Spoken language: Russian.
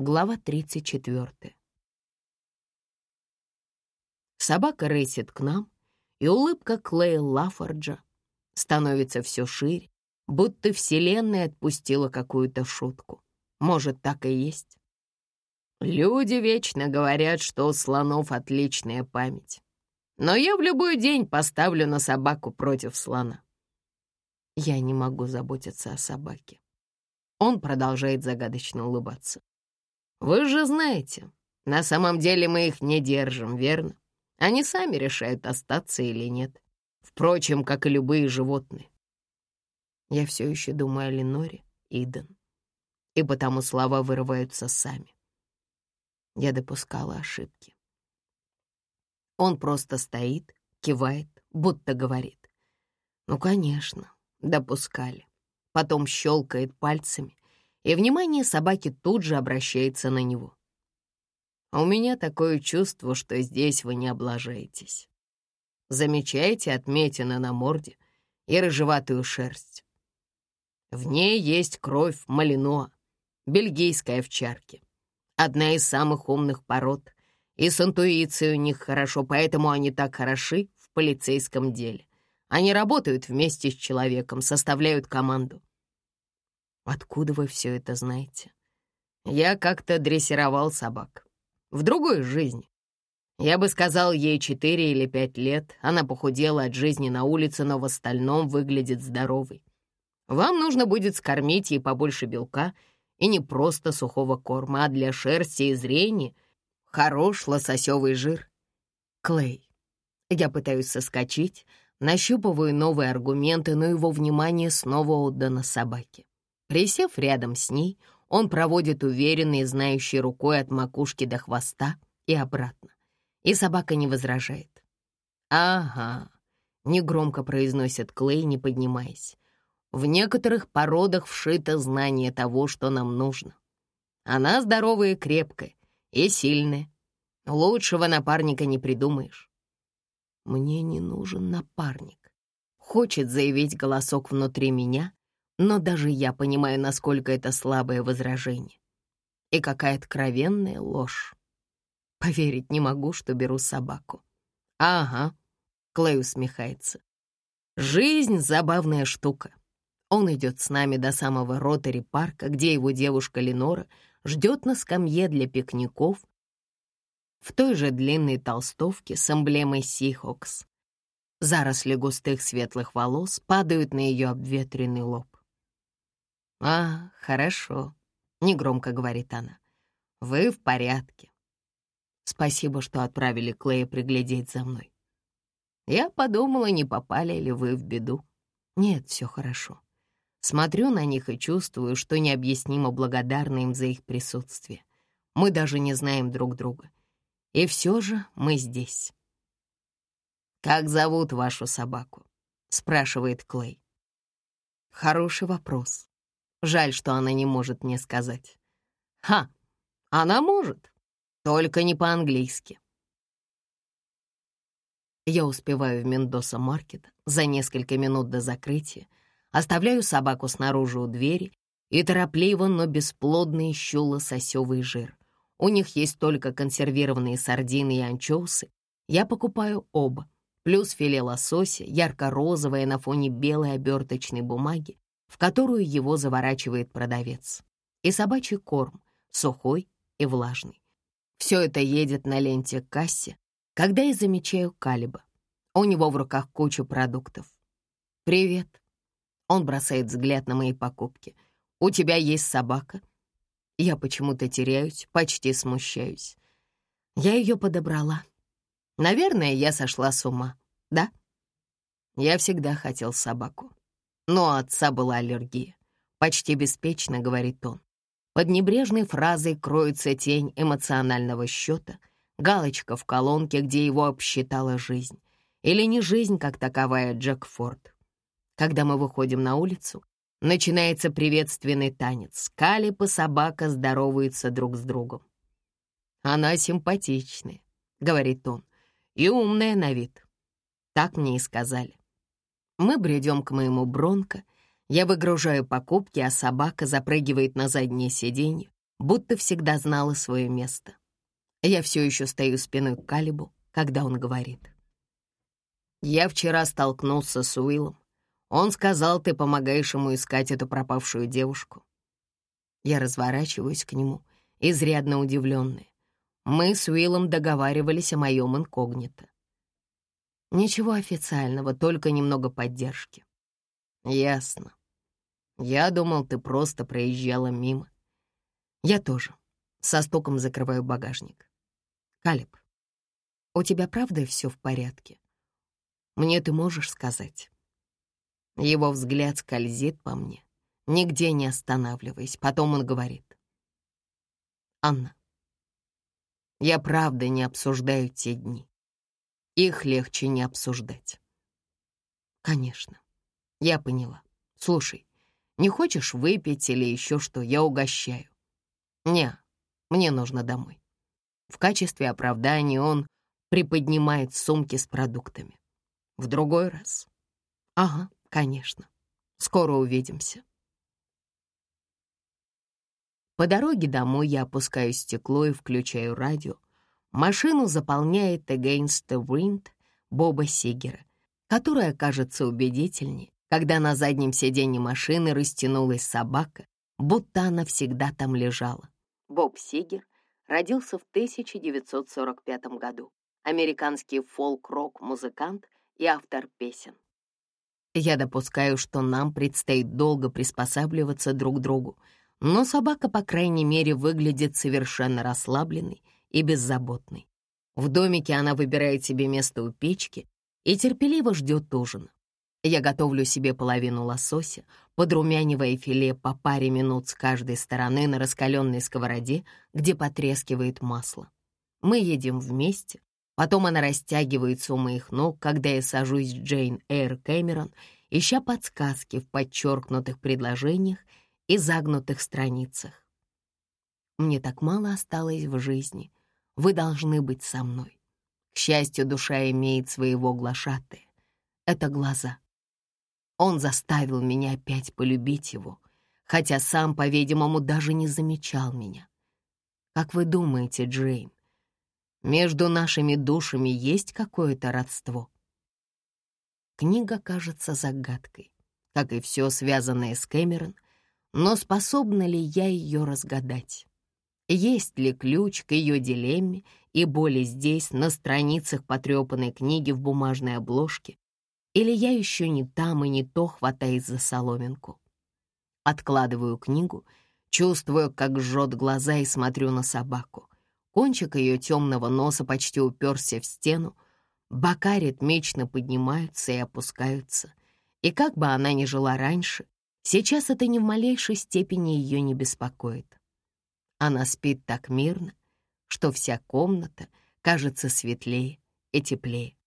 Глава 34. Собака рысит к нам, и улыбка Клея Лафорджа становится все шире, будто Вселенная отпустила какую-то шутку. Может, так и есть. Люди вечно говорят, что у слонов отличная память. Но я в любой день поставлю на собаку против слона. Я не могу заботиться о собаке. Он продолжает загадочно улыбаться. Вы же знаете, на самом деле мы их не держим, верно? Они сами решают, остаться или нет. Впрочем, как и любые животные. Я все еще думаю о Леноре, Иден. И потому слова вырываются сами. Я допускала ошибки. Он просто стоит, кивает, будто говорит. Ну, конечно, допускали. Потом щелкает пальцами, и внимание собаки тут же обращается на него. «У меня такое чувство, что здесь вы не облажаетесь. Замечаете отметины на морде и рыжеватую шерсть? В ней есть кровь малиноа, бельгийской овчарки, одна из самых умных пород, и с интуицией у них хорошо, поэтому они так хороши в полицейском деле. Они работают вместе с человеком, составляют команду. Откуда вы все это знаете? Я как-то дрессировал собак. В другой жизни. Я бы сказал, ей четыре или пять лет. Она похудела от жизни на улице, но в остальном выглядит здоровой. Вам нужно будет скормить ей побольше белка и не просто сухого корма, а для шерсти и зрения хорош лососевый жир. Клей. Я пытаюсь соскочить, нащупываю новые аргументы, но его внимание снова отдано собаке. Присев рядом с ней, он проводит уверенной, знающей рукой от макушки до хвоста и обратно. И собака не возражает. «Ага», — негромко произносит Клей, не поднимаясь. «В некоторых породах вшито знание того, что нам нужно. Она здоровая и крепкая, и сильная. Лучшего напарника не придумаешь». «Мне не нужен напарник», — хочет заявить голосок внутри меня, но даже я понимаю, насколько это слабое возражение. И какая откровенная ложь. Поверить не могу, что беру собаку. Ага, Клей усмехается. Жизнь — забавная штука. Он идет с нами до самого Ротари-парка, где его девушка Ленора ждет на скамье для пикников в той же длинной толстовке с эмблемой Сихокс. Заросли густых светлых волос падают на ее обветренный лоб. «А, хорошо», — негромко говорит она. «Вы в порядке. Спасибо, что отправили Клея приглядеть за мной. Я подумала, не попали ли вы в беду. Нет, все хорошо. Смотрю на них и чувствую, что необъяснимо благодарна им за их присутствие. Мы даже не знаем друг друга. И все же мы здесь. «Как зовут вашу собаку?» — спрашивает Клей. Хороший вопрос. Жаль, что она не может мне сказать. Ха, она может, только не по-английски. Я успеваю в Мендоса-маркет за несколько минут до закрытия, оставляю собаку снаружи у двери и торопливо, но бесплодно ищу лососевый жир. У них есть только консервированные сардины и анчоусы. Я покупаю оба, плюс филе лосося, ярко-розовое на фоне белой оберточной бумаги, в которую его заворачивает продавец, и собачий корм, сухой и влажный. Все это едет на ленте к кассе, когда я замечаю Калиба. У него в руках куча продуктов. «Привет». Он бросает взгляд на мои покупки. «У тебя есть собака?» Я почему-то теряюсь, почти смущаюсь. Я ее подобрала. Наверное, я сошла с ума, да? Я всегда хотел собаку. Но у отца была аллергия. Почти беспечно, говорит он. Под небрежной фразой кроется тень эмоционального счета, галочка в колонке, где его обсчитала жизнь. Или не жизнь, как таковая Джек Форд. Когда мы выходим на улицу, начинается приветственный танец. Калип и собака здороваются друг с другом. «Она симпатичная», — говорит он, — «и умная на вид». Так мне и сказали. Мы бредем к моему Бронко. Я выгружаю покупки, а собака запрыгивает на заднее сиденье. будто всегда знала свое место. Я все еще стою спиной к Калибу, когда он говорит. «Я вчера столкнулся с Уиллом. Он сказал, ты помогаешь ему искать эту пропавшую девушку». Я разворачиваюсь к нему, изрядно удивленная. Мы с Уиллом договаривались о моем инкогнито. Ничего официального, только немного поддержки. Ясно. Я думал, ты просто проезжала мимо. Я тоже. Со стуком закрываю багажник. Калиб, у тебя правда все в порядке? Мне ты можешь сказать? Его взгляд скользит по мне, нигде не останавливаясь. Потом он говорит. Анна, я правда не обсуждаю те дни. Их легче не обсуждать. Конечно, я поняла. Слушай, не хочешь выпить или еще что, я угощаю. Не, мне нужно домой. В качестве оправдания он приподнимает сумки с продуктами. В другой раз. Ага, конечно. Скоро увидимся. По дороге домой я опускаю стекло и включаю радио, Машину заполняет «Against the Wind» Боба Сигера, которая кажется убедительнее, когда на заднем сиденье машины растянулась собака, будто она всегда там лежала. Боб Сигер родился в 1945 году. Американский фолк-рок-музыкант и автор песен. Я допускаю, что нам предстоит долго приспосабливаться друг к другу, но собака, по крайней мере, выглядит совершенно расслабленной и беззаботной. В домике она выбирает себе место у печки и терпеливо ждет ужина. Я готовлю себе половину лосося, подрумянивая филе по паре минут с каждой стороны на раскаленной сковороде, где потрескивает масло. Мы едем вместе, потом она растягивается у моих ног, когда я сажусь в Джейн Эйр Кэмерон, ища подсказки в подчеркнутых предложениях и загнутых страницах. Мне так мало осталось в жизни, вы должны быть со мной. К счастью, душа имеет своего глашатая. Это глаза. Он заставил меня опять полюбить его, хотя сам, по-видимому, даже не замечал меня. Как вы думаете, Джейн, между нашими душами есть какое-то родство? Книга кажется загадкой, как и все связанное с Кэмерон, но способна ли я ее разгадать? Есть ли ключ к ее дилемме и боли здесь, на страницах потрепанной книги в бумажной обложке? Или я еще не там и не то хватаюсь за соломинку? Откладываю книгу, чувствую, как жжет глаза и смотрю на собаку. Кончик ее темного носа почти уперся в стену, бока ритмично поднимаются и опускаются. И как бы она ни жила раньше, сейчас это ни в малейшей степени ее не беспокоит. Она спит так мирно, что вся комната кажется светлее и теплее.